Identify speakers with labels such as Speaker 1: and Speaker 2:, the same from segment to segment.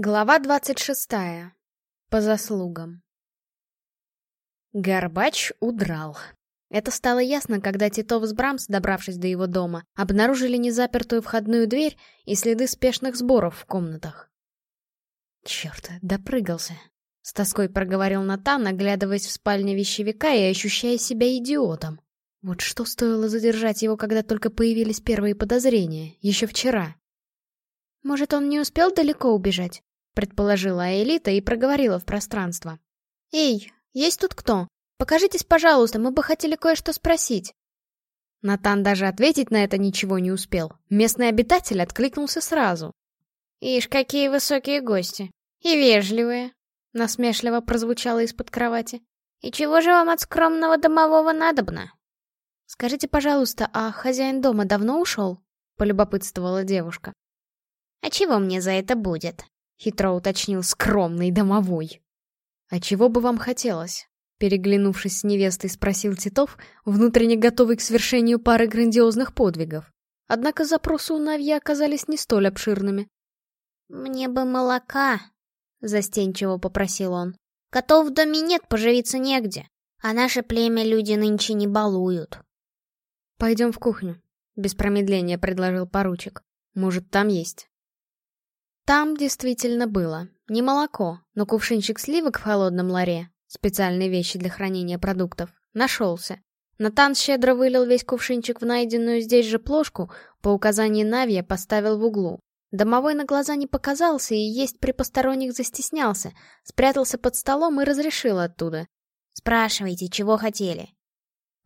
Speaker 1: Глава двадцать шестая. По заслугам. Горбач удрал. Это стало ясно, когда Титов с Брамс, добравшись до его дома, обнаружили незапертую входную дверь и следы спешных сборов в комнатах. Черт, допрыгался. С тоской проговорил Натан, оглядываясь в спальне вещевика и ощущая себя идиотом. Вот что стоило задержать его, когда только появились первые подозрения, еще вчера. Может, он не успел далеко убежать? Предположила Элита и проговорила в пространство. «Эй, есть тут кто? Покажитесь, пожалуйста, мы бы хотели кое-что спросить». Натан даже ответить на это ничего не успел. Местный обитатель откликнулся сразу. «Ишь, какие высокие гости! И вежливые!» Насмешливо прозвучало из-под кровати. «И чего же вам от скромного домового надобно?» «Скажите, пожалуйста, а хозяин дома давно ушел?» — полюбопытствовала девушка. «А чего мне за это будет?» — хитро уточнил скромный домовой. «А чего бы вам хотелось?» Переглянувшись с невестой, спросил Титов, внутренне готовый к свершению пары грандиозных подвигов. Однако запросы у Навья оказались не столь обширными.
Speaker 2: «Мне бы молока», — застенчиво попросил он. «Котов в доме нет, поживиться негде, а наше племя люди нынче не балуют».
Speaker 1: «Пойдем в кухню», — без промедления предложил поручик. «Может, там есть?» Там действительно было. Не молоко, но кувшинчик сливок в холодном ларе, специальные вещи для хранения продуктов, нашелся. Натан щедро вылил весь кувшинчик в найденную здесь же плошку, по указанию Навья поставил в углу. Домовой на глаза не показался и есть при посторонних застеснялся, спрятался под столом и разрешил оттуда.
Speaker 2: «Спрашивайте, чего хотели?»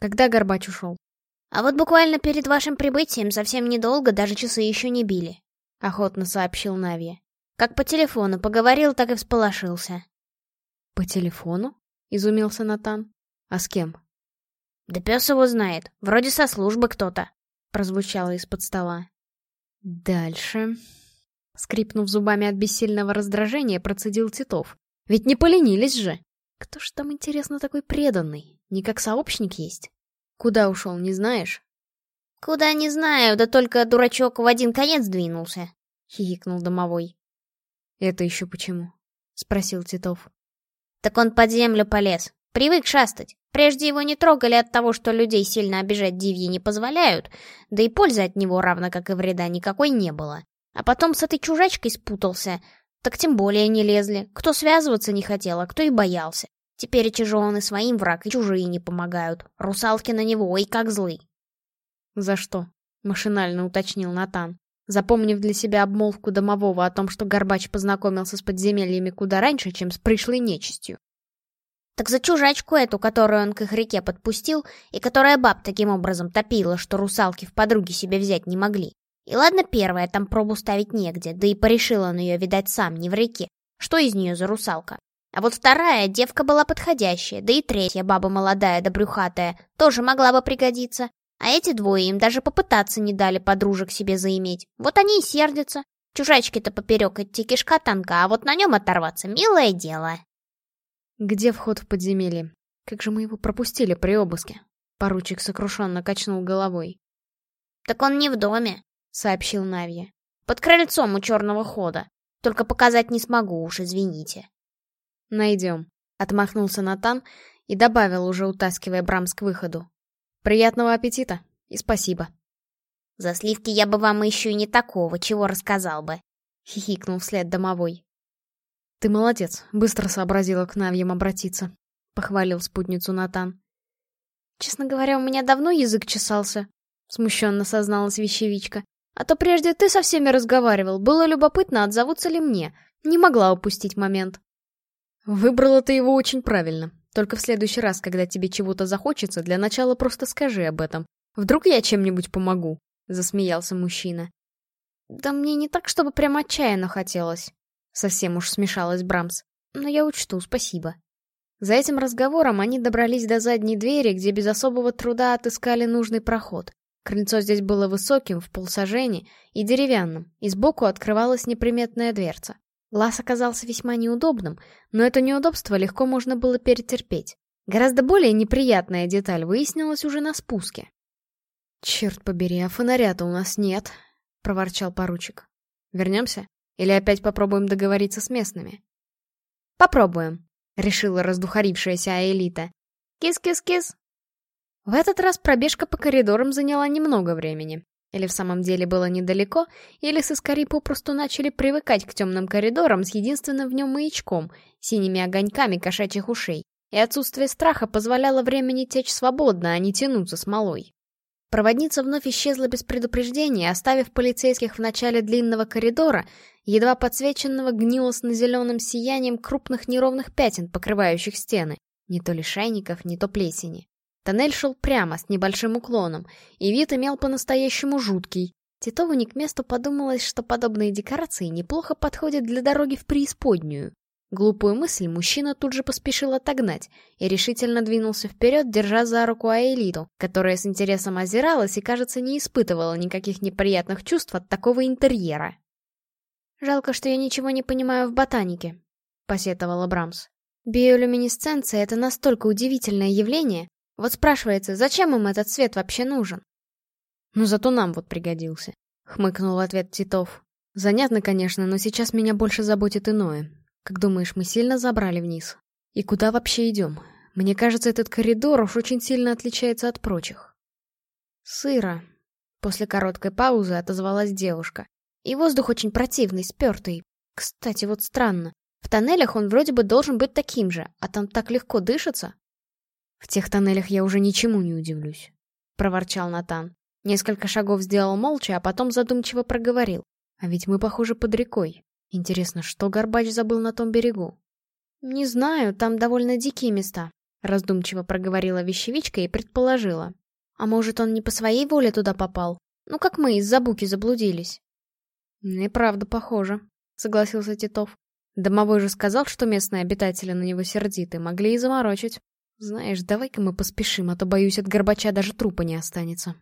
Speaker 1: Когда Горбач ушел?
Speaker 2: «А вот буквально перед вашим прибытием совсем недолго, даже часы еще не били охотно сообщил Нави. Как по телефону поговорил, так и всполошился.
Speaker 1: По телефону? Изумился Натан. А с кем?
Speaker 2: Да пес его знает. Вроде со службы кто-то. Прозвучало из-под стола.
Speaker 1: Дальше. Скрипнув зубами от бессильного раздражения, процедил Титов. Ведь не поленились же. Кто ж там, интересно, такой преданный? Не как сообщник есть? Куда ушел, не знаешь?
Speaker 2: «Куда не знаю, да только дурачок в один конец двинулся», — хихикнул домовой.
Speaker 1: «Это еще почему?» — спросил Титов.
Speaker 2: «Так он под землю полез. Привык шастать. Прежде его не трогали от того, что людей сильно обижать дивьи не позволяют, да и пользы от него, равно как и вреда, никакой не было. А потом с этой чужачкой спутался, так тем более не лезли. Кто связываться не хотел, а кто и боялся. Теперь же он и своим враг, и чужие не помогают. Русалки на него, ой, как злы.
Speaker 1: «За что?» — машинально уточнил Натан, запомнив для себя обмолвку домового о том, что Горбач познакомился с подземельями куда раньше, чем с пришлой нечистью.
Speaker 2: «Так за чужачку эту, которую он к их реке подпустил, и которая баб таким образом топила, что русалки в подруги себе взять не могли. И ладно, первая, там пробу ставить негде, да и порешил он ее, видать, сам, не в реке. Что из нее за русалка? А вот вторая девка была подходящая, да и третья баба молодая да брюхатая тоже могла бы пригодиться. А эти двое им даже попытаться не дали подружек себе заиметь. Вот они и сердятся. Чужачки-то поперек идти кишка танка, а вот на нем оторваться — милое дело.
Speaker 1: Где вход в подземелье? Как же мы его пропустили при обыске? Поручик сокрушенно качнул головой.
Speaker 2: Так он не в доме, сообщил Навья. Под крыльцом у черного хода. Только показать не смогу уж, извините.
Speaker 1: Найдем. Отмахнулся Натан и добавил, уже утаскивая Брамс к выходу. Приятного аппетита и спасибо.
Speaker 2: За сливки я бы вам еще и не такого, чего рассказал бы. Хихикнул вслед домовой.
Speaker 1: Ты молодец, быстро сообразила к Навьям обратиться. Похвалил спутницу Натан. Честно говоря, у меня давно язык чесался. Смущенно созналась вещевичка. А то прежде ты со всеми разговаривал. Было любопытно, отзовутся ли мне. Не могла упустить момент. Выбрала ты его очень правильно. Только в следующий раз, когда тебе чего-то захочется, для начала просто скажи об этом. Вдруг я чем-нибудь помогу?» — засмеялся мужчина. «Да мне не так, чтобы прям отчаянно хотелось». Совсем уж смешалась Брамс. «Но я учту, спасибо». За этим разговором они добрались до задней двери, где без особого труда отыскали нужный проход. Крыльцо здесь было высоким, в полсажени, и деревянным, и сбоку открывалась неприметная дверца. Лаз оказался весьма неудобным, но это неудобство легко можно было перетерпеть. Гораздо более неприятная деталь выяснилась уже на спуске. «Черт побери, а фонаря-то у нас нет», — проворчал поручик. «Вернемся?» Или опять попробуем договориться с местными?
Speaker 2: Попробуем, решила раздухарившаяся Аэлита. Кис-кис-кис.
Speaker 1: В этот раз пробежка по коридорам заняла немного времени. Или в самом деле было недалеко, или сыскари попросту начали привыкать к темным коридорам с единственным в нем маячком, синими огоньками кошачьих ушей, и отсутствие страха позволяло времени течь свободно, а не тянуться смолой. Проводница вновь исчезла без предупреждения, оставив полицейских в начале длинного коридора, едва подсвеченного гнилостно-зеленым сиянием крупных неровных пятен, покрывающих стены, не то лишайников, не то плесени. Тоннель шел прямо, с небольшим уклоном, и вид имел по-настоящему жуткий. Титову не к месту подумалось, что подобные декорации неплохо подходят для дороги в преисподнюю. Глупую мысль мужчина тут же поспешил отогнать и решительно двинулся вперед, держа за руку Аэлиту, которая с интересом озиралась и, кажется, не испытывала никаких неприятных чувств от такого интерьера.
Speaker 2: «Жалко, что я ничего не понимаю в ботанике», — посетовала Брамс. «Биолюминесценция — это настолько удивительное явление. Вот спрашивается, зачем им этот свет вообще нужен?»
Speaker 1: «Ну зато нам вот пригодился», — хмыкнул ответ Титов. «Занятно, конечно, но сейчас меня больше заботит иное. Как думаешь, мы сильно забрали вниз? И куда вообще идем? Мне кажется, этот коридор уж очень сильно отличается от прочих.
Speaker 2: Сыро. После короткой паузы отозвалась девушка. И воздух очень противный, спертый. Кстати, вот странно. В тоннелях он вроде бы должен быть таким же, а там так легко дышится.
Speaker 1: В тех тоннелях я уже ничему не удивлюсь, — проворчал Натан. Несколько шагов сделал молча, а потом задумчиво проговорил. А ведь мы, похоже, под рекой. Интересно, что Горбач забыл на том берегу?
Speaker 2: «Не знаю, там довольно дикие места», — раздумчиво проговорила вещевичка и предположила. «А может, он не по своей воле туда попал? Ну, как мы из-за буки заблудились».
Speaker 1: «Неправда похоже», — согласился Титов. Домовой же сказал, что местные обитатели на него сердиты, могли и заморочить. Знаешь, давай-ка мы поспешим, а то, боюсь, от Горбача даже трупа не останется.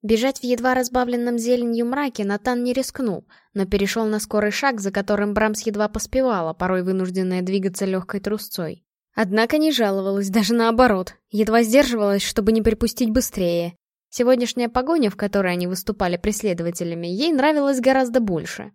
Speaker 2: Бежать в едва разбавленном зеленью мраке Натан не рискнул, но перешел на скорый шаг, за которым Брамс едва поспевала, порой вынужденная двигаться легкой трусцой.
Speaker 1: Однако не жаловалась, даже наоборот, едва сдерживалась, чтобы не припустить быстрее. Сегодняшняя погоня, в которой они выступали преследователями, ей нравилась гораздо больше.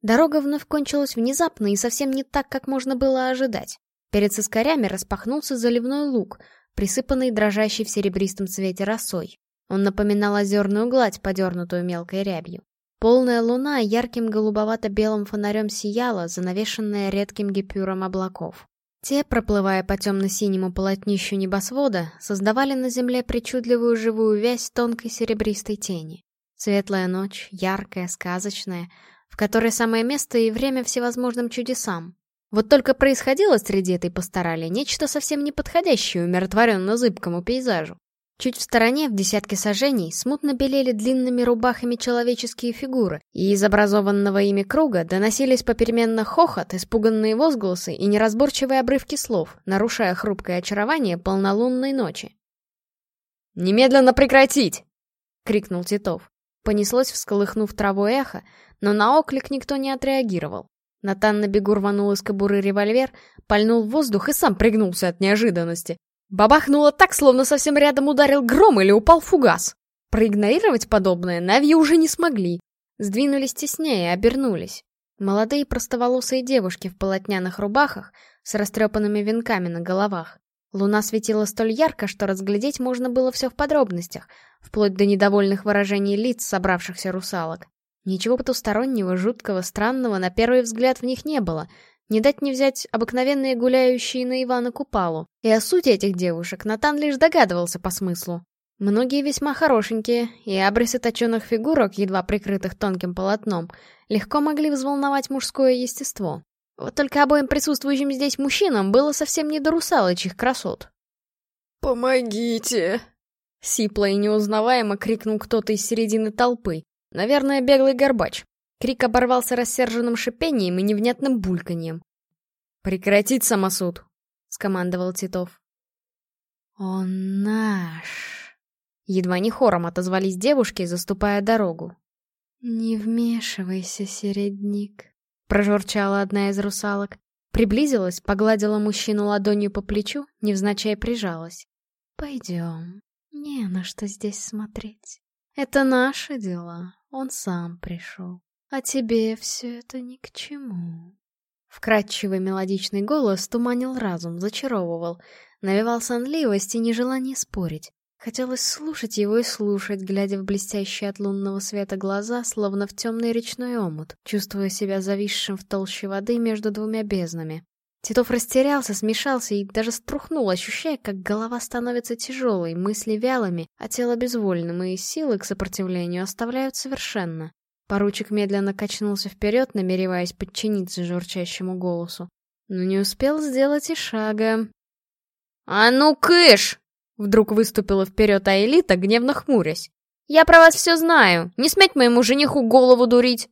Speaker 1: Дорога вновь кончилась внезапно и совсем не так, как можно было ожидать. Перед соскорями распахнулся заливной луг, присыпанный дрожащей в серебристом цвете росой. Он напоминал озерную гладь, подернутую мелкой рябью. Полная луна ярким голубовато-белым фонарем сияла, занавешенная редким гипюром облаков. Те, проплывая по темно-синему полотнищу небосвода, создавали на земле причудливую живую вязь тонкой серебристой тени. Светлая ночь, яркая, сказочная, в которой самое место и время всевозможным чудесам. Вот только происходило среди этой пасторали нечто совсем неподходящее умиротворенно-зыбкому пейзажу. Чуть в стороне, в десятке сажений, смутно белели длинными рубахами человеческие фигуры, и из образованного ими круга доносились попеременно хохот, испуганные возгласы и неразборчивые обрывки слов, нарушая хрупкое очарование полнолунной ночи.
Speaker 3: «Немедленно прекратить!»
Speaker 1: — крикнул Титов. Понеслось, всколыхнув траву эхо, но на оклик никто не отреагировал. Натан на бегу рванул из кобуры револьвер, пальнул в воздух и сам пригнулся от неожиданности. Бабахнуло так, словно совсем рядом ударил гром или упал фугас. Проигнорировать подобное Нави уже не смогли. Сдвинулись теснее, обернулись. Молодые простоволосые девушки в полотняных рубахах с растрепанными венками на головах. Луна светила столь ярко, что разглядеть можно было все в подробностях, вплоть до недовольных выражений лиц собравшихся русалок. Ничего потустороннего, жуткого, странного на первый взгляд в них не было, не дать не взять обыкновенные гуляющие на Ивана Купалу. И о сути этих девушек Натан лишь догадывался по смыслу. Многие весьма хорошенькие, и абрисы точеных фигурок, едва прикрытых тонким полотном, легко могли взволновать мужское естество. Вот только обоим присутствующим здесь мужчинам было совсем не до русалочьих красот.
Speaker 3: «Помогите!»
Speaker 1: Сипло и неузнаваемо крикнул кто-то из середины толпы. Наверное, беглый горбач. Крик оборвался рассерженным шипением и невнятным бульканьем.
Speaker 3: «Прекратить самосуд!» — скомандовал Титов.
Speaker 1: «Он наш!» Едва не хором отозвались девушки, заступая дорогу. «Не вмешивайся, середник», — прожурчала одна из русалок. Приблизилась, погладила мужчину ладонью по плечу, невзначай прижалась. «Пойдем, не на что здесь смотреть. Это наши дела, он сам пришел». А тебе все это ни к чему. Вкрадчивый мелодичный голос туманил разум, зачаровывал, навевал сонливость и нежелание спорить. Хотелось слушать его и слушать, глядя в блестящие от лунного света глаза, словно в темный речной омут, чувствуя себя зависшим в толще воды между двумя безднами. Титов растерялся, смешался и даже струхнул, ощущая, как голова становится тяжелой, мысли вялыми, а тело безвольным, и силы к сопротивлению оставляют совершенно. Поручик медленно качнулся вперед, намереваясь подчиниться журчащему голосу. Но не успел сделать и шага.
Speaker 3: «А ну, кыш!» Вдруг выступила вперед Аэлита, гневно хмурясь. «Я про вас все знаю! Не сметь моему жениху голову дурить!»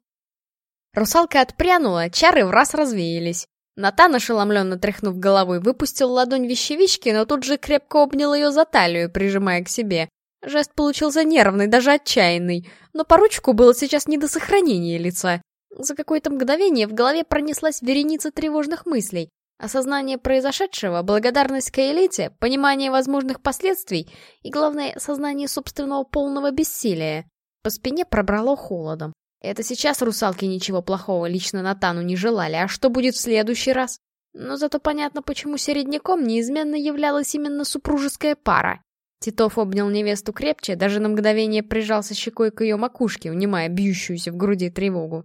Speaker 3: Русалка отпрянула, чары в раз развеялись. Натан, ошеломленно тряхнув головой, выпустил ладонь вещевички, но тут же крепко обнял ее за талию, прижимая к себе. Жест получился нервный, даже отчаянный, но поручику было сейчас не до сохранения лица. За какое-то мгновение в голове пронеслась вереница тревожных мыслей. Осознание произошедшего, благодарность к элите, понимание возможных последствий и, главное, сознание собственного полного бессилия. По спине пробрало холодом. Это сейчас русалки ничего плохого лично Натану не желали, а что будет в следующий раз? Но зато понятно, почему середняком неизменно являлась именно супружеская пара. Титов обнял невесту крепче, даже на мгновение прижался щекой к ее макушке, унимая бьющуюся в груди тревогу.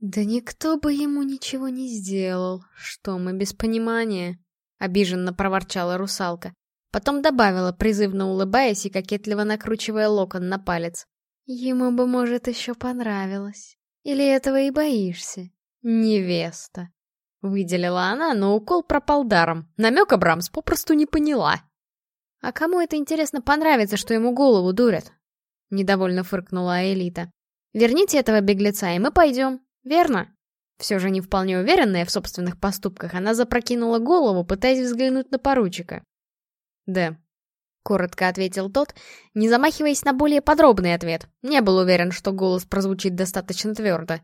Speaker 1: «Да никто бы ему ничего не сделал. Что мы без понимания?» — обиженно проворчала русалка. Потом добавила, призывно улыбаясь и кокетливо накручивая локон на палец. «Ему бы, может, еще понравилось. Или этого и боишься? Невеста!» Выделила она, но укол пропал даром. Намека Брамс попросту не поняла. «А кому это, интересно, понравится, что ему голову дурят?» Недовольно фыркнула Элита. «Верните этого беглеца, и мы пойдем. Верно? Все же не вполне уверенная в собственных поступках, она запрокинула голову, пытаясь взглянуть на поручика. «Да», — коротко ответил тот, не замахиваясь на более подробный ответ. Не был уверен, что голос прозвучит достаточно твердо.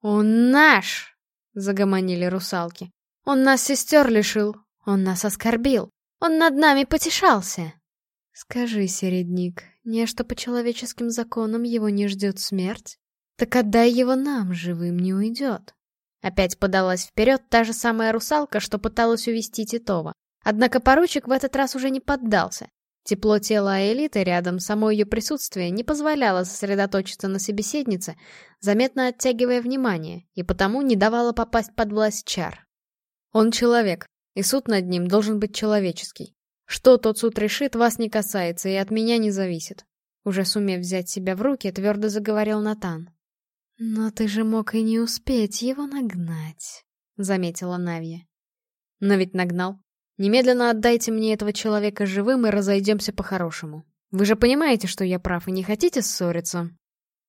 Speaker 1: «Он наш!» — загомонили русалки. «Он нас сестер лишил, он нас оскорбил, он над нами потешался!» «Скажи, середник, не что по человеческим законам его не ждет смерть?» Так отдай его нам, живым не уйдет. Опять подалась вперед та же самая русалка, что пыталась увести Титова. Однако поручик в этот раз уже не поддался. Тепло тела Аэлиты рядом, само ее присутствие не позволяло сосредоточиться на собеседнице, заметно оттягивая внимание, и потому не давало попасть под власть чар. Он человек, и суд над ним должен быть человеческий. Что тот суд решит, вас не касается и от меня не зависит. Уже сумев взять себя в руки, твердо заговорил Натан. «Но ты же мог и не успеть его нагнать», — заметила Навья. «Но ведь нагнал. Немедленно отдайте мне этого человека живым и разойдемся по-хорошему. Вы же понимаете, что я прав и не хотите ссориться?»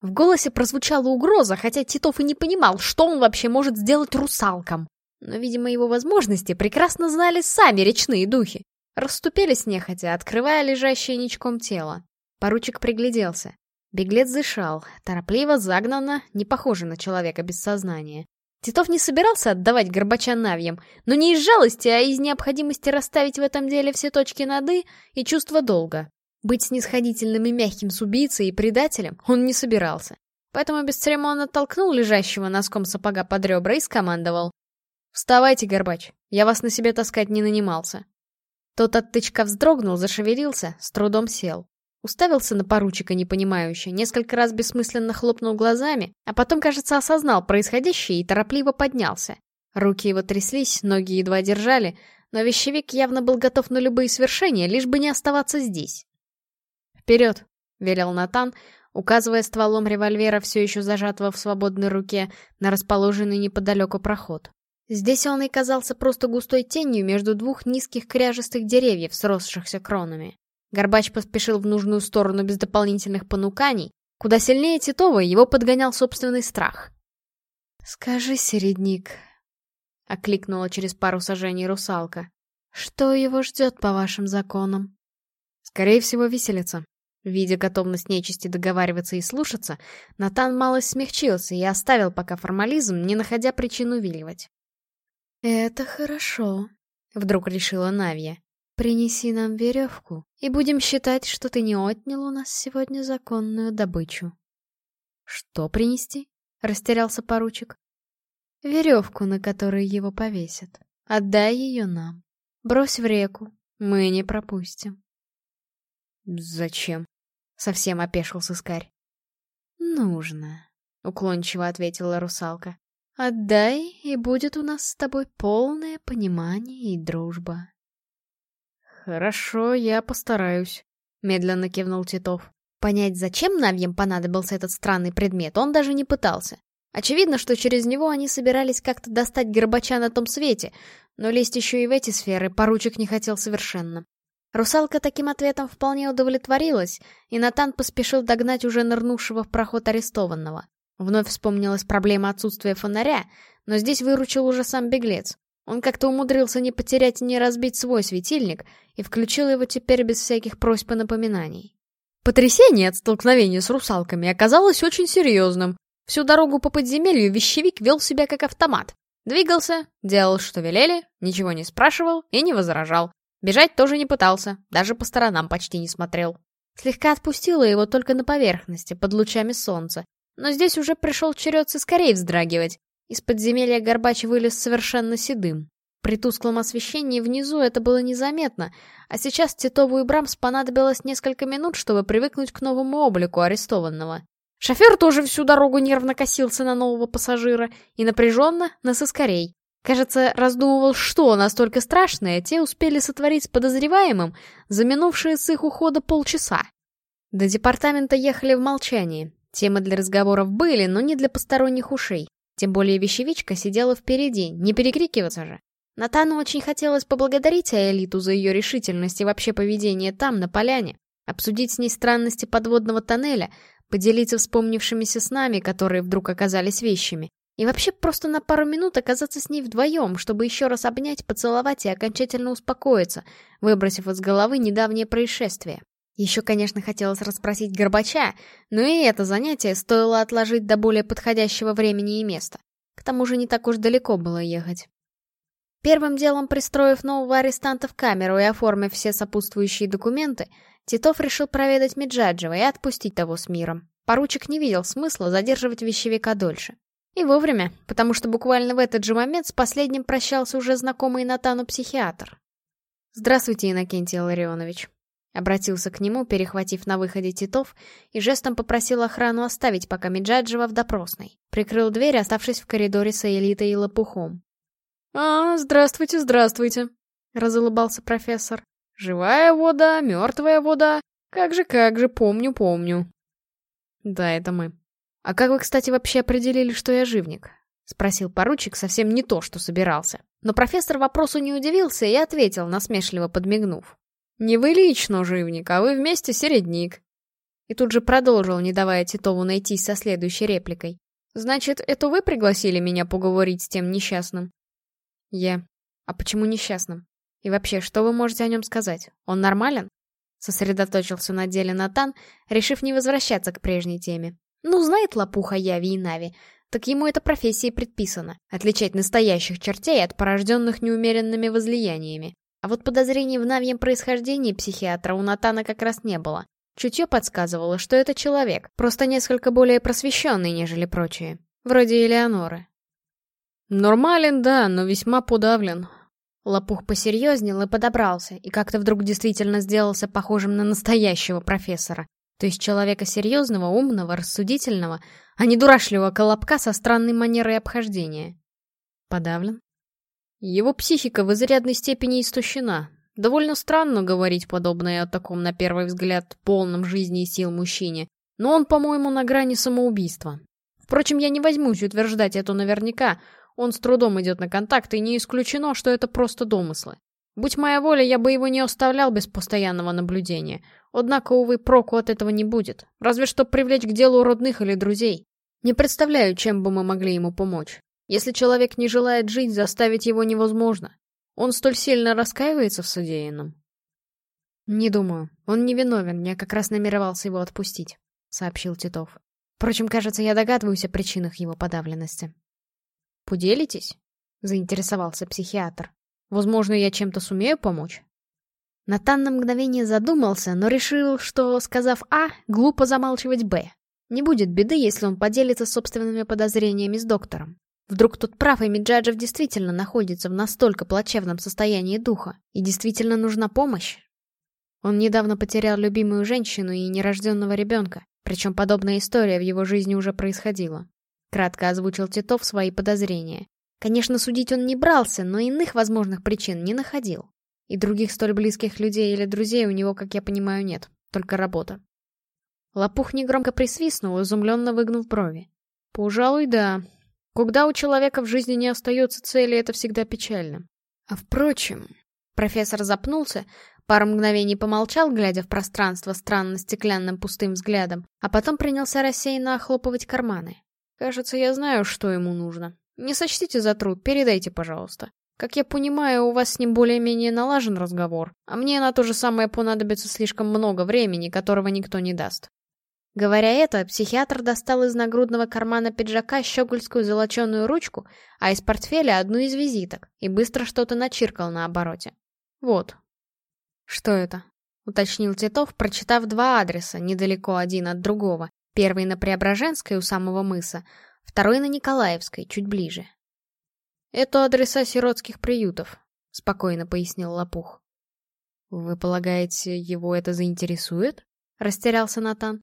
Speaker 1: В голосе прозвучала угроза, хотя Титов и не понимал, что он вообще может сделать русалкам. Но, видимо, его возможности прекрасно знали сами речные духи. Расступились нехотя, открывая лежащее ничком тело. Поручик пригляделся. Беглец дышал, торопливо, загнанно, не похоже на человека без сознания. Титов не собирался отдавать Горбача навьям, но не из жалости, а из необходимости расставить в этом деле все точки над «и» и чувство долга. Быть снисходительным и мягким с убийцей и предателем он не собирался. Поэтому бесцеремонно толкнул лежащего носком сапога под ребра и скомандовал. «Вставайте, Горбач, я вас на себе таскать не нанимался». Тот от тычка вздрогнул, зашевелился, с трудом сел. Уставился на поручика непонимающе, несколько раз бессмысленно хлопнул глазами, а потом, кажется, осознал происходящее и торопливо поднялся. Руки его тряслись, ноги едва держали, но вещевик явно был готов на любые свершения, лишь бы не оставаться здесь. «Вперед!» — велел Натан, указывая стволом револьвера, все еще зажатого в свободной руке, на расположенный неподалеку проход. Здесь он и казался просто густой тенью между двух низких кряжестых деревьев, сросшихся кронами. Горбач поспешил в нужную сторону без дополнительных понуканий. Куда сильнее Титова его подгонял собственный страх. «Скажи, середник», — окликнула через пару сажений русалка, — «что его ждет по вашим законам?» «Скорее всего, виселица». Видя готовность нечисти договариваться и слушаться, Натан малость смягчился и оставил пока формализм, не находя причин увиливать. «Это хорошо», — вдруг решила Навья. Принеси нам веревку, и будем считать, что ты не отнял у нас сегодня законную добычу. Что принести? Растерялся поручик. Веревку, на которой его повесят. Отдай ее нам. Брось в реку. Мы не пропустим.
Speaker 3: Зачем? Совсем опешил сыскарь.
Speaker 1: Нужно, уклончиво ответила русалка. Отдай, и будет у нас с тобой полное понимание и дружба.
Speaker 3: Хорошо, я постараюсь, медленно кивнул Титов.
Speaker 1: Понять, зачем Навьям понадобился этот странный предмет, он даже не пытался. Очевидно, что через него они собирались как-то достать Горбача на том свете, но лезть еще и в эти сферы поручик не хотел совершенно. Русалка таким ответом вполне удовлетворилась, и Натан поспешил догнать уже нырнувшего в проход арестованного. Вновь вспомнилась проблема отсутствия фонаря, но здесь выручил уже сам беглец. Он как-то умудрился не потерять и не разбить свой светильник и включил его теперь без всяких просьб и напоминаний.
Speaker 3: Потрясение от столкновения с русалками оказалось очень серьезным. Всю дорогу по подземелью вещевик вел себя как автомат. Двигался, делал, что велели, ничего не спрашивал и не возражал. Бежать тоже не пытался, даже по сторонам почти не смотрел.
Speaker 1: Слегка отпустила его только на поверхности, под лучами солнца. Но здесь уже пришел черед скорее вздрагивать. Из подземелья Горбач вылез совершенно седым. При тусклом освещении внизу это было незаметно, а сейчас Титову и Брамс понадобилось несколько минут, чтобы привыкнуть к новому облику арестованного. Шофер тоже всю дорогу нервно косился на нового пассажира и напряженно на соскорей. Кажется, раздумывал, что настолько страшное те успели сотворить с подозреваемым за минувшие с их ухода полчаса. До департамента ехали в молчании. Темы для разговоров были, но не для посторонних ушей. Тем более вещевичка сидела впереди, не перекрикиваться же. Натану очень хотелось поблагодарить Аэлиту за ее решительность и вообще поведение там, на поляне, обсудить с ней странности подводного тоннеля, поделиться вспомнившимися снами, которые вдруг оказались вещами, и вообще просто на пару минут оказаться с ней вдвоем, чтобы еще раз обнять, поцеловать и окончательно успокоиться, выбросив из головы недавнее происшествие. Еще, конечно, хотелось расспросить Горбача, но и это занятие стоило отложить до более подходящего времени и места. К тому же не так уж далеко было ехать. Первым делом пристроив нового арестанта в камеру и оформив все сопутствующие документы, Титов решил проведать Меджаджева и отпустить того с миром. Поручик не видел смысла задерживать вещевика дольше. И вовремя, потому что буквально в этот же момент с последним прощался уже знакомый Натану психиатр. «Здравствуйте, Иннокентий Ларионович», — обратился к нему, перехватив на выходе Титов, и жестом попросил охрану оставить пока Меджаджева в допросной. Прикрыл дверь, оставшись в коридоре с Элитой и Лопухом.
Speaker 3: «А, здравствуйте, здравствуйте», — разулыбался профессор. Живая вода, мертвая вода. Как же, как же, помню, помню. Да, это мы. А как вы, кстати, вообще определили, что я живник? Спросил поручик совсем не то, что собирался. Но профессор вопросу не удивился и ответил, насмешливо подмигнув. «Не вы лично живник, а вы вместе середник». И тут же продолжил, не давая Титову найтись со следующей репликой. «Значит, это вы пригласили меня поговорить с тем несчастным?» «Я. А почему несчастным?» И вообще, что вы можете о нем сказать? Он нормален?» Сосредоточился на деле Натан, решив не возвращаться к прежней теме. Ну, знает лопуха Яви и Нави, так ему это профессией предписано — отличать настоящих чертей от порожденных неумеренными возлияниями. А вот подозрений в навьем происхождении психиатра у Натана как раз не было. Чутье подсказывало, что это человек, просто несколько более просвещенный, нежели прочие. Вроде Элеоноры. «Нормален, да, но весьма подавлен. Лопух посерьезнел и подобрался, и как-то вдруг действительно сделался похожим на настоящего профессора. То есть человека серьезного, умного, рассудительного, а не дурашливого колобка со странной манерой обхождения. Подавлен? Его психика в изрядной степени истощена. Довольно странно говорить подобное о таком, на первый взгляд, полном жизни и сил мужчине, но он, по-моему, на грани самоубийства. Впрочем, я не возьмусь утверждать это наверняка, он с трудом идет на контакт, и не исключено, что это просто домыслы. Будь моя воля, я бы его не оставлял без постоянного наблюдения. Однако, увы, проку от этого не будет. Разве что привлечь к делу родных или друзей. Не представляю, чем бы мы могли ему помочь. Если человек не желает жить, заставить его невозможно. Он столь сильно раскаивается в содеянном. «Не думаю. Он не виновен, я как раз намеревался его отпустить», — сообщил Титов. Впрочем, кажется, я догадываюсь о причинах его подавленности. «Поделитесь?» — заинтересовался психиатр. «Возможно, я чем-то сумею помочь?» Натан на мгновение задумался, но решил, что, сказав «А», глупо замалчивать «Б».
Speaker 1: Не будет беды, если он поделится собственными подозрениями с доктором. Вдруг тот прав, и Миджаджев действительно находится в настолько плачевном состоянии духа, и действительно нужна помощь. Он недавно потерял любимую женщину и нерожденного ребенка, причем подобная история в его жизни уже происходила. Кратко озвучил Титов свои подозрения. Конечно, судить он не брался, но иных возможных причин не находил. И других столь близких людей или друзей у него, как я понимаю, нет. Только работа. Лопух негромко присвистнул, изумленно выгнув брови. Пожалуй, да. Когда у человека в жизни не остается цели, это всегда печально. А впрочем... Профессор запнулся, пару мгновений помолчал, глядя в пространство странно стеклянным пустым взглядом, а потом принялся рассеянно охлопывать карманы. Кажется, я знаю, что ему нужно. Не сочтите за труд, передайте, пожалуйста. Как я понимаю, у вас с ним более-менее налажен разговор, а мне на то же самое понадобится слишком много времени, которого никто не даст. Говоря это, психиатр достал из нагрудного кармана пиджака щегольскую золоченую ручку, а из портфеля одну из визиток, и быстро что-то начиркал на обороте. Вот. Что это? Уточнил Титов, прочитав два адреса, недалеко один от другого. Первый на Преображенской у самого мыса, второй на Николаевской, чуть ближе. «Это адреса сиротских приютов», — спокойно пояснил Лопух. «Вы полагаете, его это заинтересует?» — растерялся Натан.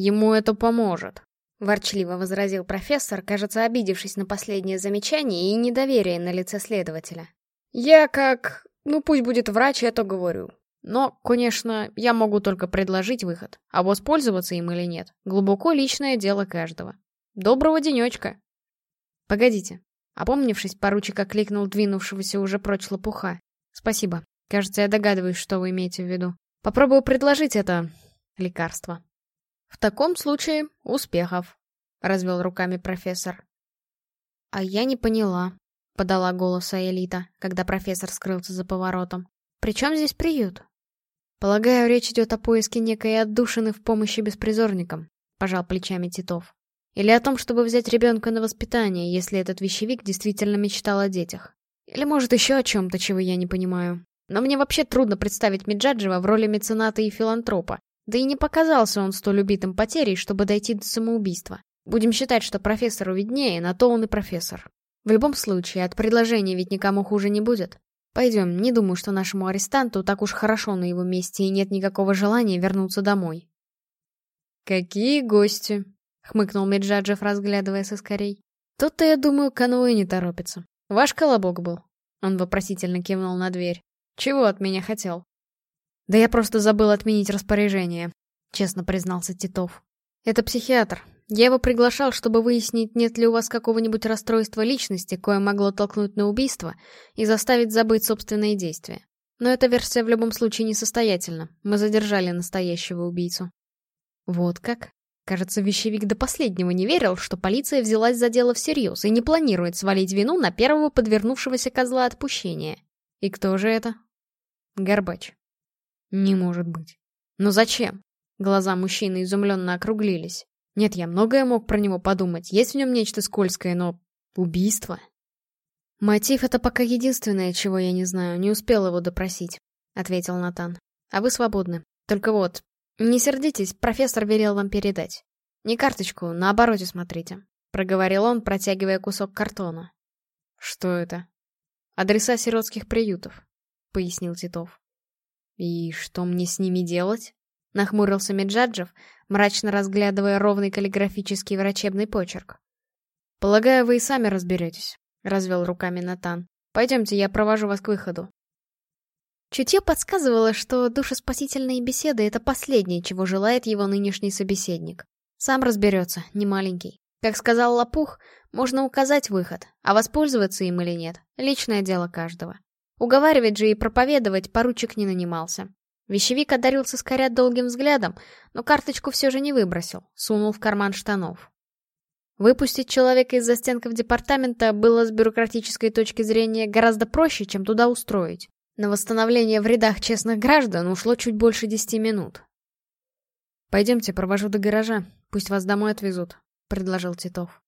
Speaker 1: Ему это поможет. Ворчливо возразил профессор, кажется, обидевшись на последнее замечание и недоверие на лице следователя. Я как... Ну, пусть будет врач, я то говорю. Но, конечно, я могу только предложить выход, а воспользоваться им или нет — глубоко личное дело каждого. Доброго денечка. Погодите. Опомнившись, поручик окликнул двинувшегося уже прочь лопуха. Спасибо. Кажется, я догадываюсь, что вы имеете в виду. Попробую предложить это... лекарство. «В таком случае успехов», — развел руками профессор. «А я не поняла», — подала голос Аэлита, когда профессор скрылся за поворотом. «При чем здесь приют?» «Полагаю, речь идет о поиске некой отдушины в помощи беспризорникам», — пожал плечами Титов. «Или о том, чтобы взять ребенка на воспитание, если этот вещевик действительно мечтал о детях. Или, может, еще о чем-то, чего я не понимаю. Но мне вообще трудно представить Меджаджева в роли мецената и филантропа, да и не показался он столь убитым потерей, чтобы дойти до самоубийства. Будем считать, что профессору виднее, на то он и профессор. В любом случае, от предложения ведь никому хуже не будет. Пойдем, не думаю, что нашему арестанту так уж хорошо на его месте и нет никакого желания вернуться домой. «Какие гости!» — хмыкнул Меджаджев, разглядывая соскорей. «Тут-то, я думаю, конвой не торопится. Ваш колобок был?» Он вопросительно кивнул на дверь. «Чего от меня хотел?» «Да я просто забыл отменить распоряжение», — честно признался Титов. «Это психиатр. Я его приглашал, чтобы выяснить, нет ли у вас какого-нибудь расстройства личности, кое могло толкнуть на убийство и заставить забыть собственные действия. Но эта версия в любом случае несостоятельна. Мы задержали настоящего убийцу». «Вот как?» Кажется, вещевик до последнего не верил, что полиция взялась за дело всерьез и не планирует свалить вину на первого подвернувшегося козла отпущения. И кто же это? Горбач. Не может быть. Но зачем? Глаза мужчины изумленно округлились. Нет, я многое мог про него подумать. Есть в нем нечто скользкое, но... Убийство? Мотив — это пока единственное, чего я не знаю. Не успел его допросить, — ответил Натан. А вы свободны. Только вот, не сердитесь, профессор велел вам передать. Не карточку, на обороте смотрите. Проговорил он, протягивая кусок картона. Что это? Адреса сиротских приютов, — пояснил Титов. «И что мне с ними делать?» — нахмурился Меджаджев, мрачно разглядывая ровный каллиграфический врачебный почерк. «Полагаю, вы и сами разберетесь», — развел руками Натан. «Пойдемте, я провожу вас к выходу». Чутье подсказывало, что душеспасительные беседы — это последнее, чего желает его нынешний собеседник. Сам разберется, не маленький. Как сказал Лопух, можно указать выход, а воспользоваться им или нет — личное дело каждого. Уговаривать же и проповедовать поручик не нанимался. Вещевик одарил соскоря долгим взглядом, но карточку все же не выбросил, сунул в карман штанов. Выпустить человека из застенков департамента было с бюрократической точки зрения гораздо проще, чем туда устроить. На восстановление в рядах честных граждан ушло чуть больше десяти минут. «Пойдемте, провожу до гаража, пусть вас домой отвезут», — предложил Титов.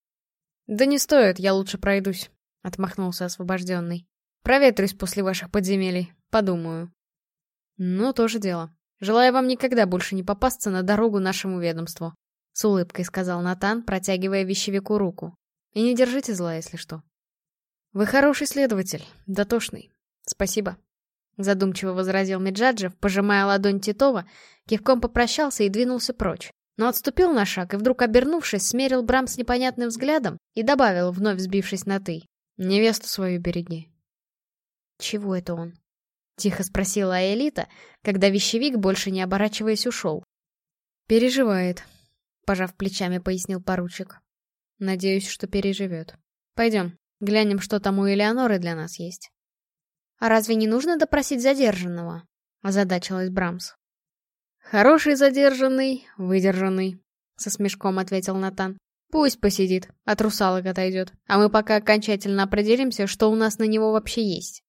Speaker 1: «Да не стоит, я лучше пройдусь», — отмахнулся освобожденный. Проветрюсь после ваших подземелий, подумаю. Ну, тоже дело. Желаю вам никогда больше не попасться на дорогу нашему ведомству. — с улыбкой сказал Натан, протягивая вещевику руку. «И не держите зла, если что». «Вы хороший следователь, дотошный. Спасибо», — задумчиво возразил Меджаджев, пожимая ладонь Титова, кивком попрощался и двинулся прочь. Но отступил на шаг и вдруг, обернувшись, смерил Брам с непонятным взглядом и добавил, вновь сбившись на «ты». «Невесту свою береги».
Speaker 2: «Чего это он?»
Speaker 1: — тихо спросила Аэлита, когда вещевик, больше не оборачиваясь, ушел. «Переживает», — пожав плечами, пояснил поручик. «Надеюсь, что переживет. Пойдем, глянем, что там у Элеоноры для нас есть».
Speaker 2: «А разве не нужно допросить задержанного?» — озадачилась Брамс.
Speaker 1: «Хороший задержанный, выдержанный», — со смешком ответил Натан. «Пусть посидит, от русалок отойдет, а мы пока окончательно определимся, что у нас на него вообще есть».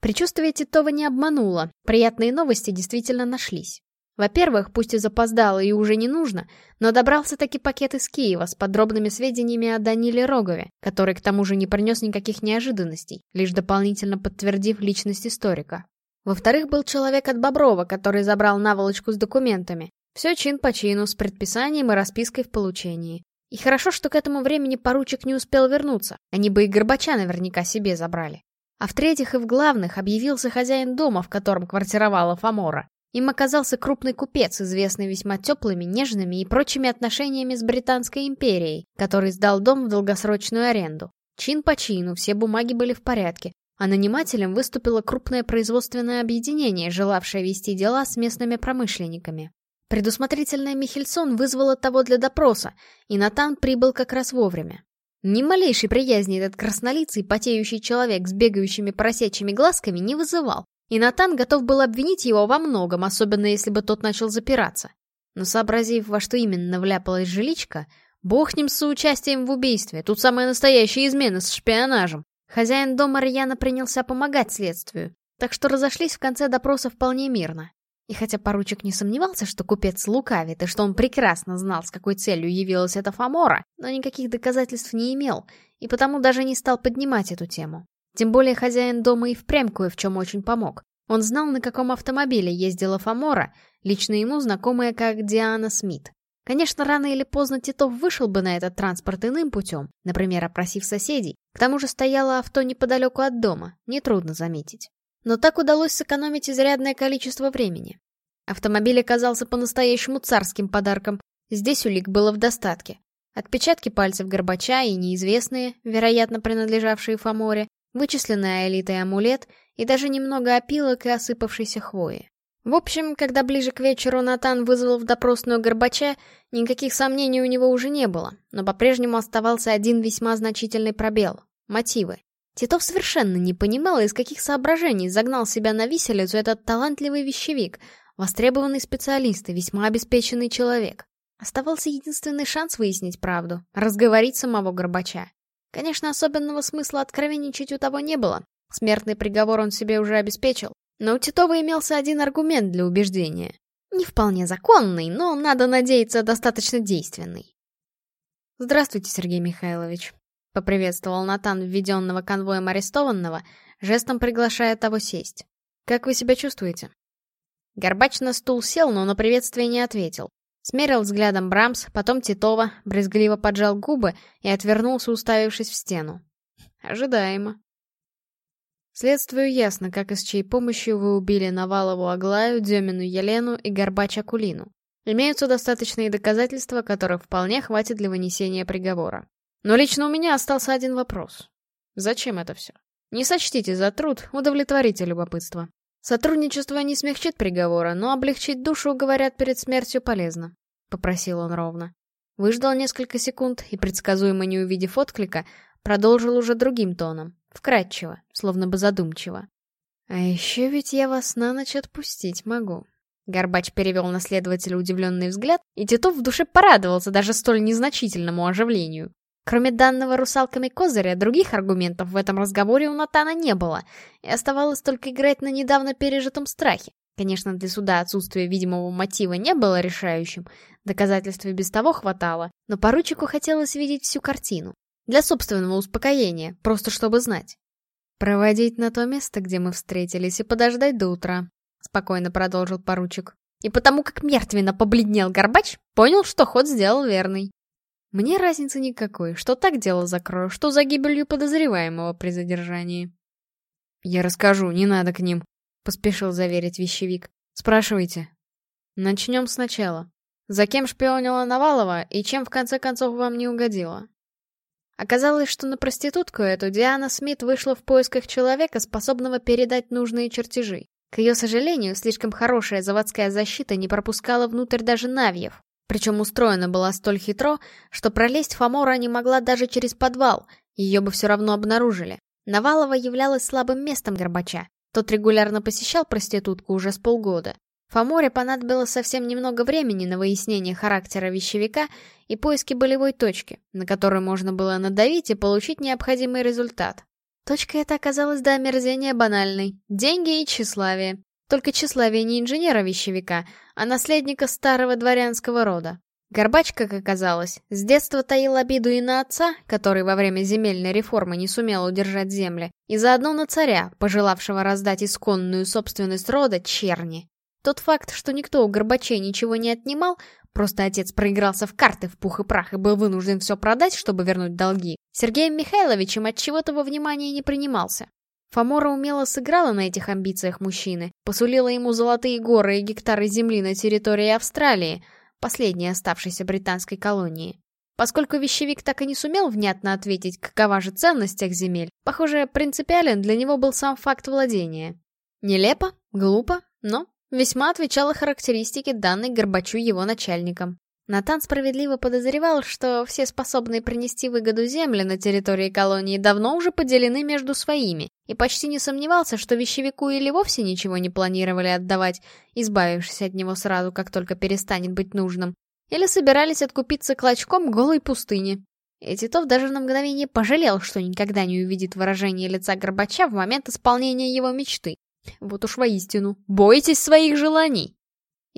Speaker 1: Причувствие Титова не обмануло, приятные новости действительно нашлись. Во-первых, пусть и запоздало и уже не нужно, но добрался-таки пакет из Киева с подробными сведениями о Даниле Рогове, который к тому же не принес никаких неожиданностей, лишь дополнительно подтвердив личность историка. Во-вторых, был человек от Боброва, который забрал наволочку с документами. Все чин по чину, с предписанием и распиской в получении. И хорошо, что к этому времени поручик не успел вернуться, они бы и Горбача наверняка себе забрали. А в-третьих и в главных объявился хозяин дома, в котором квартировала Фомора. Им оказался крупный купец, известный весьма теплыми, нежными и прочими отношениями с Британской империей, который сдал дом в долгосрочную аренду. Чин по чину, все бумаги были в порядке, а нанимателем выступило крупное производственное объединение, желавшее вести дела с местными промышленниками. Предусмотрительная Михельсон вызвала того для допроса, и Натан прибыл как раз вовремя. Ни малейшей приязни этот краснолицый, потеющий человек с бегающими поросячьими глазками не вызывал, и Натан готов был обвинить его во многом, особенно если бы тот начал запираться. Но сообразив, во что именно вляпалась жиличка, бог ним соучастием в убийстве, тут самая настоящая измена с шпионажем. Хозяин дома рьяно принялся помогать следствию, так что разошлись в конце допроса вполне мирно. И хотя поручик не сомневался, что купец лукавит, и что он прекрасно знал, с какой целью явилась эта Фомора, но никаких доказательств не имел, и потому даже не стал поднимать эту тему. Тем более хозяин дома и впрямь кое в чем очень помог. Он знал, на каком автомобиле ездила Фомора, лично ему знакомая как Диана Смит. Конечно, рано или поздно Титов вышел бы на этот транспорт иным путем, например, опросив соседей. К тому же стояло авто неподалеку от дома, нетрудно заметить. Но так удалось сэкономить изрядное количество времени. Автомобиль оказался по-настоящему царским подарком. Здесь улик было в достатке. Отпечатки пальцев Горбача и неизвестные, вероятно, принадлежавшие Фоморе, вычисленная элитой амулет и даже немного опилок и осыпавшейся хвои. В общем, когда ближе к вечеру Натан вызвал в допросную Горбача, никаких сомнений у него уже не было, но по-прежнему оставался один весьма значительный пробел — мотивы. Титов совершенно не понимал, из каких соображений загнал себя на виселицу этот талантливый вещевик, востребованный специалист и весьма обеспеченный человек. Оставался единственный шанс выяснить правду — разговорить самого Горбача. Конечно, особенного смысла откровенничать у того не было. Смертный приговор он себе уже обеспечил. Но у Титова имелся один аргумент для убеждения. Не вполне законный, но, надо надеяться, достаточно действенный. «Здравствуйте, Сергей Михайлович», — поприветствовал Натан введенного конвоем арестованного, жестом приглашая того сесть. «Как вы себя чувствуете?» Горбач на стул сел, но на приветствие не ответил. Смерил взглядом Брамс, потом Титова, брезгливо поджал губы и отвернулся, уставившись в стену. Ожидаемо. Следствию ясно, как и с чьей помощью вы убили Навалову Аглаю, Демину Елену и Горбач Акулину. Имеются достаточные доказательства, которых вполне хватит для вынесения приговора. Но лично у меня остался один вопрос. Зачем это все? Не сочтите за труд, удовлетворите любопытство. Сотрудничество не смягчит приговора, но облегчить душу, говорят, перед смертью полезно. — попросил он ровно. Выждал несколько секунд и, предсказуемо не увидев отклика, продолжил уже другим тоном, вкрадчиво, словно бы задумчиво. «А еще ведь я вас на ночь отпустить могу». Горбач перевел на следователя удивленный взгляд, и Титов в душе порадовался даже столь незначительному оживлению. Кроме данного русалками козыря, других аргументов в этом разговоре у Натана не было, и оставалось только играть на недавно пережитом страхе. Конечно, для суда отсутствие видимого мотива не было решающим, доказательств и без того хватало, но поручику хотелось видеть всю картину. Для собственного успокоения, просто чтобы знать. «Проводить на то место, где мы встретились, и подождать до утра», — спокойно продолжил поручик.
Speaker 3: И потому как мертвенно побледнел Горбач, понял, что ход сделал верный. Мне разницы никакой, что так дело закрою, что за гибелью подозреваемого при задержании. «Я расскажу, не надо к ним», — поспешил заверить вещевик. «Спрашивайте». «Начнем сначала. За кем шпионила Навалова и чем в конце концов вам не угодила?» Оказалось, что на проститутку эту Диана Смит вышла в поисках человека, способного передать нужные чертежи. К ее сожалению, слишком хорошая заводская защита не пропускала внутрь даже Навьев. Причем устроена была столь хитро, что пролезть Фомора не могла даже через подвал, ее бы все равно обнаружили. Навалова являлась слабым местом Горбача. Тот регулярно посещал проститутку уже с полгода. Фоморе понадобилось совсем немного времени на выяснение характера вещевика и поиски болевой точки, на которую можно было надавить и получить необходимый результат. Точка эта оказалась до омерзения банальной — деньги и тщеславие. Только тщеславие не инженера-вещевика, а наследника старого дворянского рода. Горбач, как оказалось, с детства таил обиду и на отца, который во время земельной реформы не сумел удержать земли, и заодно на царя, пожелавшего раздать исконную собственность рода черни. Тот факт, что никто у Горбачей ничего не отнимал, просто отец проигрался в карты в пух и прах и был вынужден все продать, чтобы вернуть долги, Сергеем Михайловичем от чего-то во внимание не принимался. Фомора умело сыграла на этих амбициях мужчины, посулила ему золотые горы и гектары земли на территории Австралии, последней оставшейся британской колонии. Поскольку вещевик так и не сумел внятно ответить, какова же ценность тех земель, похоже, принципиален для него был сам факт владения. Нелепо, глупо, но Весьма отвечала характеристике данной Горбачу его начальникам. Натан справедливо подозревал, что все способные принести выгоду земли на территории колонии давно уже поделены между своими, и почти не сомневался, что вещевику или вовсе ничего не планировали отдавать, избавившись от него сразу, как только перестанет быть нужным, или собирались откупиться клочком голой пустыни. И Титов даже на мгновение пожалел, что никогда не увидит выражение лица Горбача в момент исполнения его мечты. Вот уж воистину, бойтесь своих желаний!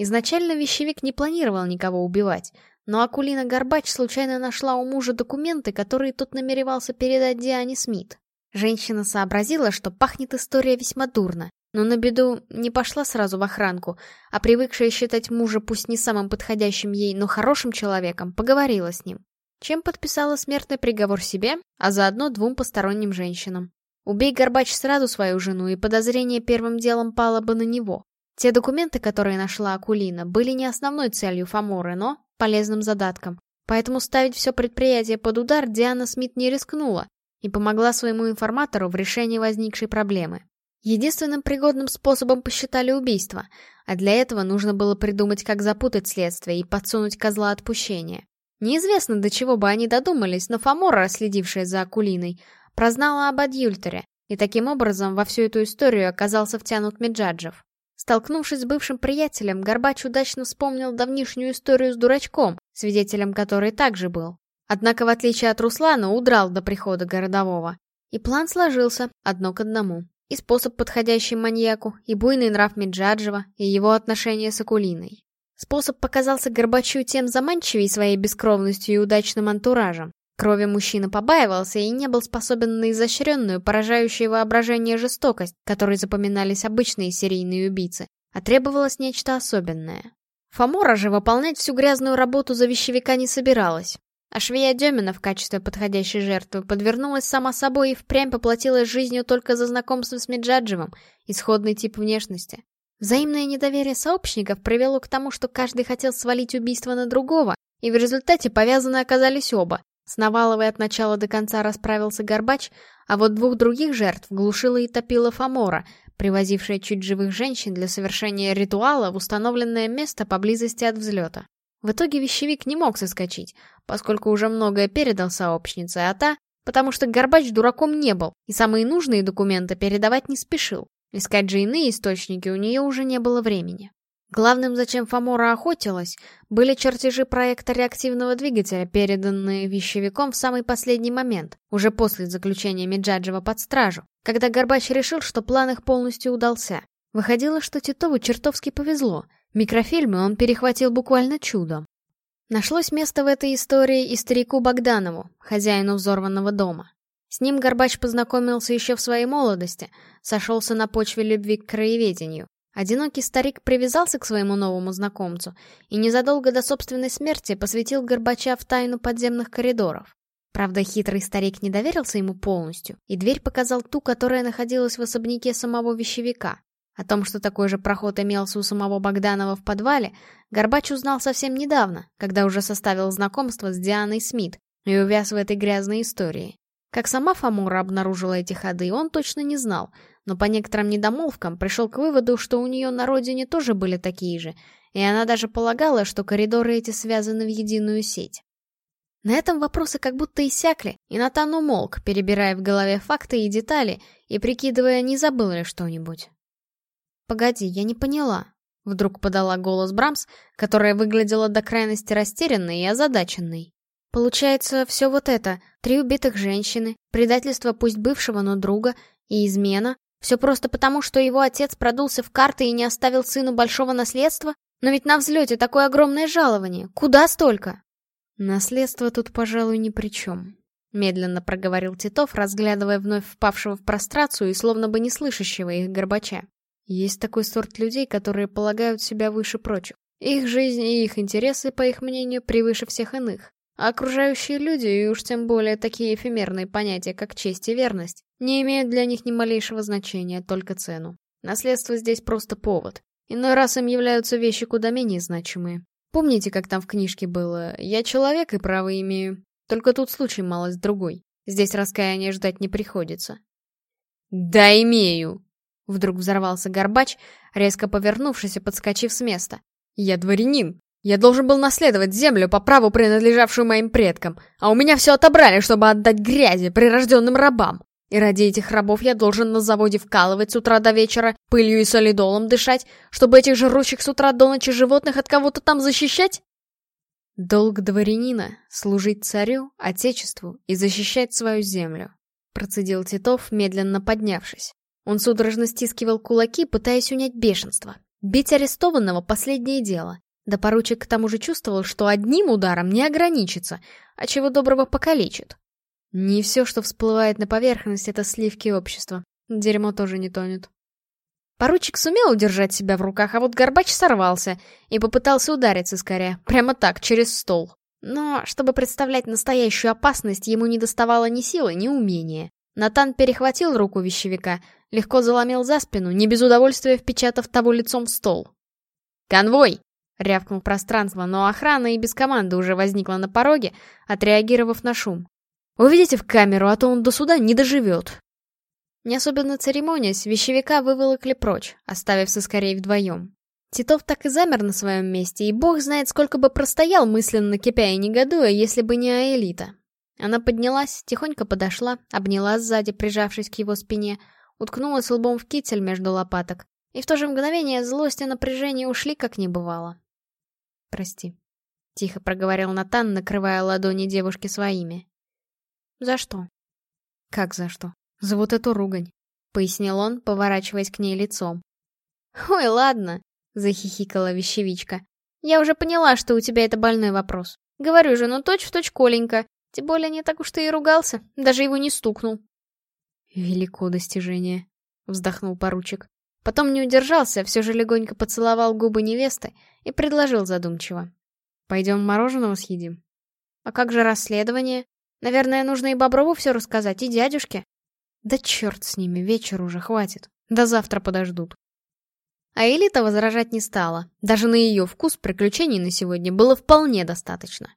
Speaker 3: Изначально вещевик не планировал никого убивать, но Акулина Горбач случайно нашла у мужа документы, которые тот намеревался передать Диане Смит. Женщина сообразила, что пахнет история весьма дурно, но на беду не пошла сразу в охранку, а привыкшая считать мужа пусть не самым подходящим ей, но хорошим человеком, поговорила с ним. Чем подписала смертный приговор себе, а заодно двум посторонним женщинам. Убей Горбач сразу свою жену, и подозрение первым делом пало бы на него. Те документы, которые нашла Акулина, были не основной целью Фоморы, но полезным задатком. Поэтому ставить все предприятие под удар Диана Смит не рискнула и помогла своему информатору в решении возникшей проблемы. Единственным пригодным способом посчитали убийство, а для этого нужно было придумать, как запутать следствие и подсунуть козла отпущения. Неизвестно, до чего бы они додумались, но Фомора, следившая за Акулиной, прознала об адюльтере, и таким образом во всю эту историю оказался втянут Меджаджев. Столкнувшись с бывшим приятелем, Горбач удачно вспомнил давнишнюю историю с дурачком, свидетелем которой также был. Однако, в отличие от Руслана, удрал до прихода городового. И план сложился, одно к одному. И способ, подходящий маньяку, и буйный нрав Меджаджева, и его отношения с Акулиной. Способ показался Горбачу тем заманчивее своей бескровностью и удачным антуражем, Крови мужчина побаивался и не был способен на изощренную, поражающую воображение жестокость, которой запоминались обычные серийные убийцы, а требовалось нечто особенное. Фомора же выполнять всю грязную работу за вещевика не собиралась. А швея Демина в качестве подходящей жертвы подвернулась сама собой и впрямь поплатилась жизнью только за знакомство с Меджаджевым, исходный тип внешности. Взаимное недоверие сообщников привело к тому, что каждый хотел свалить убийство на другого, и в результате повязаны оказались оба, с Наваловой от начала до конца расправился Горбач, а вот двух других жертв глушила и топила Фомора, привозившая чуть живых женщин для совершения ритуала в установленное место поблизости от взлета. В итоге вещевик не мог соскочить, поскольку уже многое передал сообщнице, а та, потому что Горбач дураком не был, и самые нужные документы передавать не спешил. Искать же иные источники у нее уже не было времени. Главным, зачем Фомора охотилась, были чертежи проекта реактивного двигателя, переданные вещевиком в самый последний момент, уже после заключения Меджаджева под стражу, когда Горбач решил, что план их полностью удался. Выходило, что Титову чертовски повезло. Микрофильмы он перехватил буквально чудом. Нашлось место в этой истории и старику Богданову, хозяину взорванного дома. С ним Горбач познакомился еще в своей молодости, сошелся на почве любви к краеведению.
Speaker 1: Одинокий старик привязался к своему новому знакомцу и незадолго до собственной смерти посвятил Горбача в тайну подземных коридоров. Правда, хитрый старик не доверился ему полностью, и дверь показал ту, которая находилась в особняке самого вещевика. О том, что такой же проход имелся у самого Богданова в подвале, Горбач узнал совсем недавно, когда уже составил знакомство с Дианой Смит и увяз в этой грязной истории. Как сама Фамура обнаружила эти ходы, он точно не знал, но по некоторым недомолвкам пришел к выводу, что у нее на родине тоже были такие же, и она даже полагала, что коридоры эти связаны в единую сеть. На этом вопросы как будто иссякли, и Натан умолк, перебирая в голове факты и детали и прикидывая, не забыл ли что-нибудь. «Погоди, я не поняла», — вдруг подала голос Брамс, которая выглядела до крайности растерянной и озадаченной. «Получается, все вот это — три убитых женщины, предательство пусть бывшего, но друга, и измена — все просто потому, что его отец продулся в карты и не оставил сыну большого наследства? Но ведь на взлете такое огромное жалование. Куда столько?» «Наследство тут, пожалуй, ни при чем», — медленно проговорил Титов, разглядывая вновь впавшего в прострацию и словно бы не слышащего их Горбача. Есть такой сорт людей, которые полагают себя выше прочих. Их жизнь и их интересы, по их мнению, превыше всех иных. А окружающие люди, и уж тем более такие эфемерные понятия, как честь и верность, не имеют для них ни малейшего значения, только цену. Наследство здесь просто повод. Иной раз им являются вещи куда менее значимые. Помните, как там в книжке было «Я человек и право имею». Только тут случай малость другой. Здесь раскаяния ждать не приходится. «Да имею!» Вдруг взорвался Горбач, резко повернувшись и подскочив с места. «Я дворянин. Я должен был наследовать землю по праву, принадлежавшую моим предкам, а у меня все отобрали, чтобы отдать грязи, прирожденным рабам. И ради этих рабов я должен на заводе вкалывать с утра до вечера, пылью и солидолом дышать, чтобы этих жрущих с утра до ночи животных от кого-то там защищать? Долг дворянина — служить царю, отечеству и защищать свою землю, процедил Титов, медленно поднявшись. Он судорожно стискивал кулаки, пытаясь унять бешенство. Бить арестованного — последнее дело. Да поручик к тому же чувствовал, что одним ударом не ограничится, а чего доброго покалечит. Не все, что всплывает на поверхность, это сливки общества. Дерьмо тоже не тонет. Поручик сумел удержать себя в руках, а вот Горбач сорвался и попытался удариться скорее, прямо так, через стол. Но, чтобы представлять настоящую опасность, ему не доставало ни силы, ни умения. Натан перехватил руку вещевика, легко заломил за спину, не без удовольствия впечатав того лицом в стол. «Конвой!» — рявкнул пространство, но охрана и без команды уже возникла на пороге, отреагировав на шум. «Уведите в камеру, а то он до суда не доживет!» Не особенно церемонясь, вещевика выволокли прочь, оставив соскорей вдвоем. Титов так и замер на своем месте, и бог знает, сколько бы простоял, мысленно кипя и негодуя, если бы не Аэлита. Она поднялась, тихонько подошла, обняла сзади, прижавшись к его спине, уткнулась лбом в китель между лопаток, и в то же мгновение злость и напряжение ушли, как не бывало. «Прости», — тихо проговорил Натан, накрывая ладони девушки своими. «За что?» «Как за что? За вот эту ругань», — пояснил он, поворачиваясь к ней лицом. «Ой, ладно», — захихикала вещевичка. «Я уже поняла, что у тебя это больной вопрос. Говорю же, ну точь-в-точь точь Коленька. Тем более не так уж ты и ругался, даже его не стукнул. «Велико достижение», — вздохнул поручик. Потом не удержался, все же легонько поцеловал губы невесты и предложил задумчиво. «Пойдем мороженого съедим?» «А как же расследование? Наверное, нужно и Боброву все рассказать, и дядюшке». «Да черт с ними, вечер уже хватит. До завтра подождут». А Элита возражать не стала. Даже на ее вкус приключений на сегодня было вполне достаточно.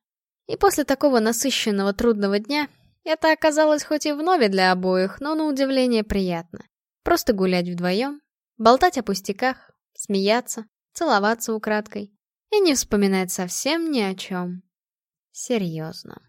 Speaker 1: И после такого насыщенного трудного дня это оказалось хоть и вновь для обоих, но на удивление приятно. Просто гулять вдвоем, болтать о пустяках, смеяться, целоваться украдкой и не вспоминать совсем ни о чем. Серьезно.